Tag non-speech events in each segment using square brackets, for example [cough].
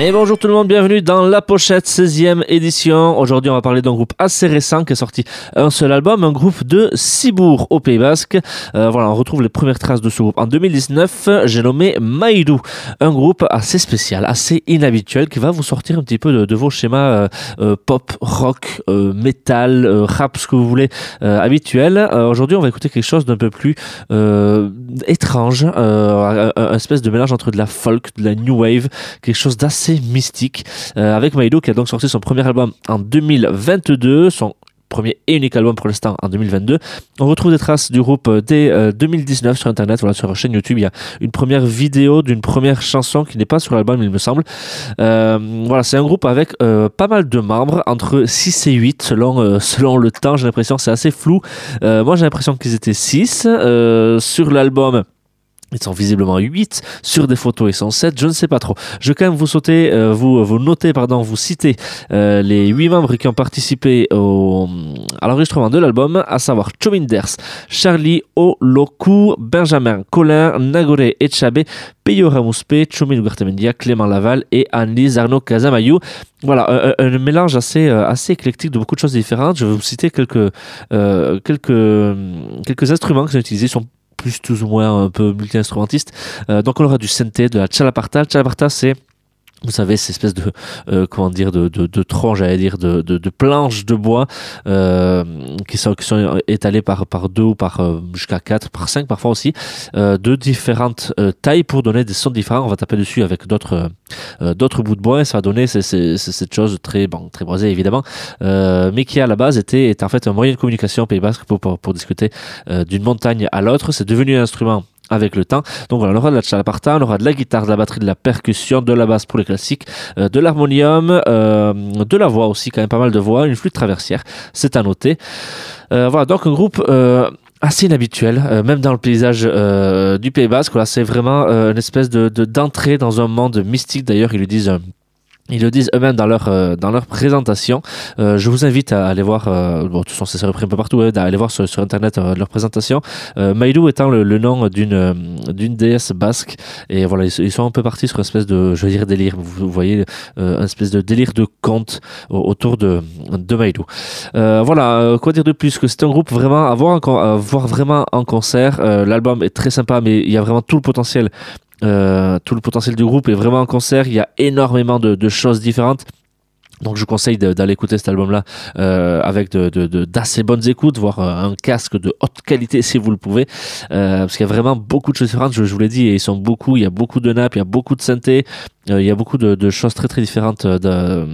Et bonjour tout le monde, bienvenue dans La Pochette 16e édition. Aujourd'hui, on va parler d'un groupe assez récent qui a sorti un seul album, un groupe de Cibourg au Pays Basque. Euh, voilà, on retrouve les premières traces de ce groupe. En 2019, j'ai nommé Maïdou, un groupe assez spécial, assez inhabituel, qui va vous sortir un petit peu de, vos schémas euh, euh, pop, rock, metal, rap, ce que vous voulez, habituel. Aujourd'hui, on va écouter quelque chose d'un peu plus étrange, un, un espèce de mélange entre de la folk, de la new wave, quelque chose d'assez mystique, euh, avec Maïdo qui a donc sorti son premier album en 2022, son premier et unique album pour l'instant en 2022. On retrouve des traces du groupe euh, dès 2019 euh, sur internet, voilà sur leur chaîne YouTube, il y a une première vidéo d'une première chanson qui n'est pas sur l'album il me semble. voilà, c'est un groupe avec pas mal de membres, entre 6 et 8 selon, [laughs] selon le temps, j'ai l'impression c'est assez flou. moi j'ai l'impression qu'ils étaient 6 sur l'album. Ils sont visiblement 8 sur des photos, ils sont 7, je ne sais pas trop. Je vais quand même vous sauter, euh, vous, vous notez, pardon, vous citer euh, les 8 membres qui ont participé au, à l'enregistrement de l'album, à savoir Chominders, Charlie Oloku, Benjamin Colin, Nagore Echabe, Peyo Ramuspe, Chomin Guartemendia, Clément Laval et Anne-Lise Arnaud Casamayou. Voilà, un, mélange assez, euh, assez éclectique de beaucoup de choses différentes. Je vais vous citer quelques, quelques, quelques instruments qui sont utilisés. Plus ou moins un peu multi-instrumentiste. Euh, donc on aura du synthé, de la chalaparta. Chalaparta, c'est vous savez, ces espèces de euh, comment dire de de, de troncs, j'allais dire de, de, de, planches de bois euh, qui sont qui sont étalées par par deux ou par euh, jusqu'à quatre, par cinq parfois aussi, euh, de différentes euh, tailles pour donner des sons différents. On va taper dessus avec d'autres d'autres bouts de bois et ça va donner c'est cette chose très bon très boisée évidemment, mais qui à la base était est en fait un moyen de communication au Pays Basque pour pour, pour discuter d'une montagne à l'autre. C'est devenu un instrument avec le temps. Donc voilà, on aura de la chalaparta, on aura de la guitare, de la batterie, de la percussion, de la basse pour les classiques, euh, de l'harmonium, euh, de la voix aussi, quand même pas mal de voix, une flûte traversière, c'est à noter. Euh, voilà, donc un groupe assez inhabituel, même dans le paysage du Pays Basque. Voilà, c'est vraiment une espèce de d'entrée dans un monde mystique. D'ailleurs, ils le disent ils le disent eux-mêmes dans leur euh, dans leur présentation. Euh, je vous invite à aller voir. Euh, bon, de toute façon, c'est repris un peu partout. Hein, voir sur, sur internet euh, leur présentation. Euh, étant le, le nom d'une d'une déesse basque. Et voilà, ils, sont un peu partis sur une espèce de, je veux dire, délire. Vous, voyez, une espèce de délire de conte autour de de Maïdou. voilà, quoi dire de plus que c'est un groupe vraiment à voir, à voir vraiment en concert. L'album est très sympa, mais il y a vraiment tout le potentiel euh, tout le potentiel du groupe est vraiment en concert. Il y a énormément de, de choses différentes. Donc je vous conseille d'aller écouter cet album-là euh, avec d'assez bonnes écoutes, voire euh, un casque de haute qualité si vous le pouvez, euh, parce qu'il y a vraiment beaucoup de choses différentes. Je, vous l'ai dit, et ils sont beaucoup. Il y a beaucoup de nappes, il y a beaucoup de synthé, il y a beaucoup de, choses très très différentes de,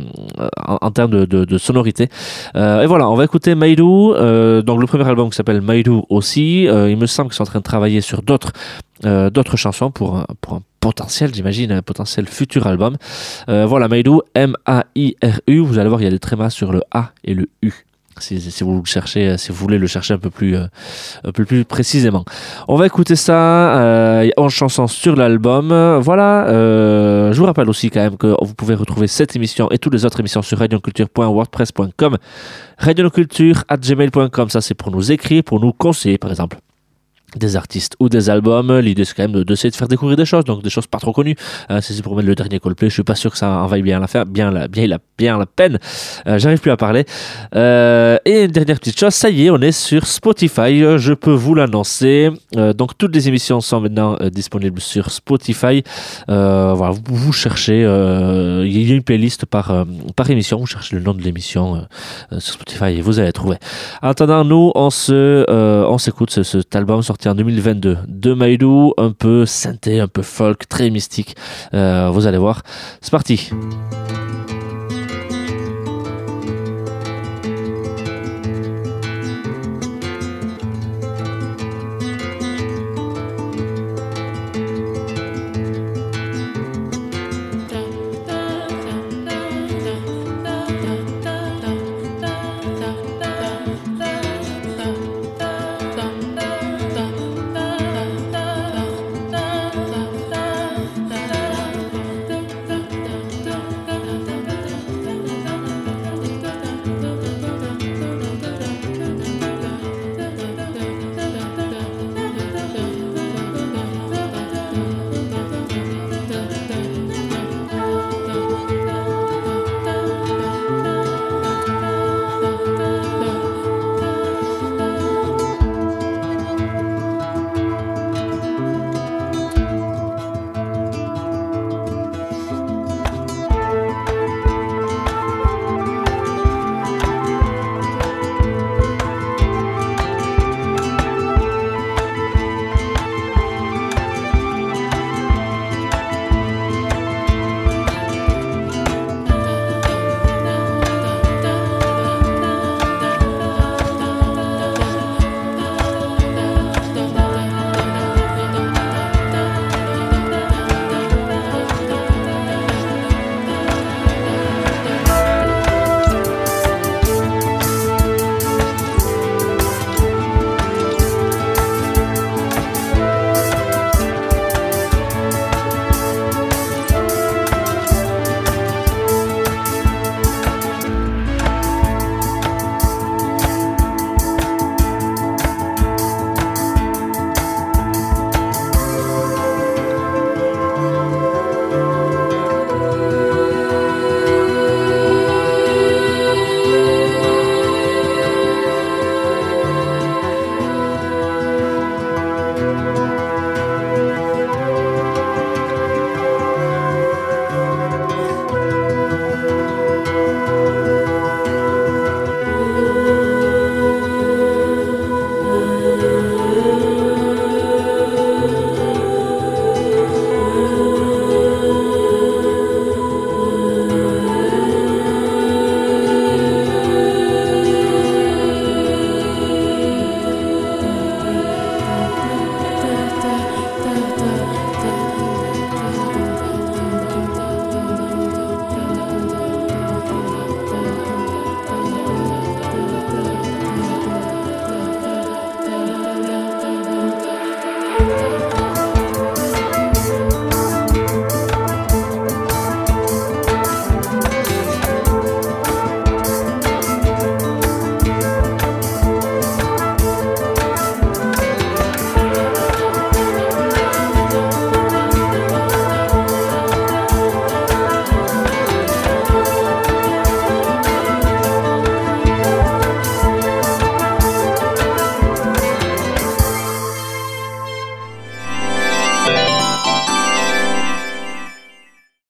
en, en, termes de sonorité. et voilà, on va écouter Maïdou. donc le premier album qui s'appelle Maïdou aussi. il me semble qu'ils sont en train de travailler sur d'autres d'autres chansons pour pour un potentiel, j'imagine, un potentiel futur album. Euh, voilà, Maïdou, M-A-I-R-U. Vous allez voir, il y a des trémas sur le A et le U. Si, vous le cherchez, si vous voulez le chercher un peu plus, euh, un peu plus précisément. On va écouter ça euh, en chanson sur l'album. Voilà. Euh, je vous rappelle aussi quand même que vous pouvez retrouver cette émission et toutes les autres émissions sur radioculture.wordpress.com, radioculture@gmail.com. Ça c'est pour nous écrire, pour nous conseiller par exemple des artistes ou des albums. L'idée c'est quand même d'essayer de, faire découvrir des choses, donc des choses pas trop connues. Euh, c'est pour mettre le dernier Coldplay, je suis pas sûr que ça en vaille bien la faire, bien la, bien la, peine. Euh, J'arrive plus à parler. Euh, et une dernière petite chose, ça y est, on est sur Spotify. Je peux vous l'annoncer. Donc toutes les émissions sont maintenant disponibles sur Spotify. Voilà, vous, vous cherchez, il y a une playlist par par émission. Vous cherchez le nom de l'émission sur Spotify et vous allez trouver. En attendant, nous on se on s'écoute ce, cet album sorti en 2022 de Maïdou, un peu synthé, un peu folk, très mystique. Euh, vous allez voir. C'est parti.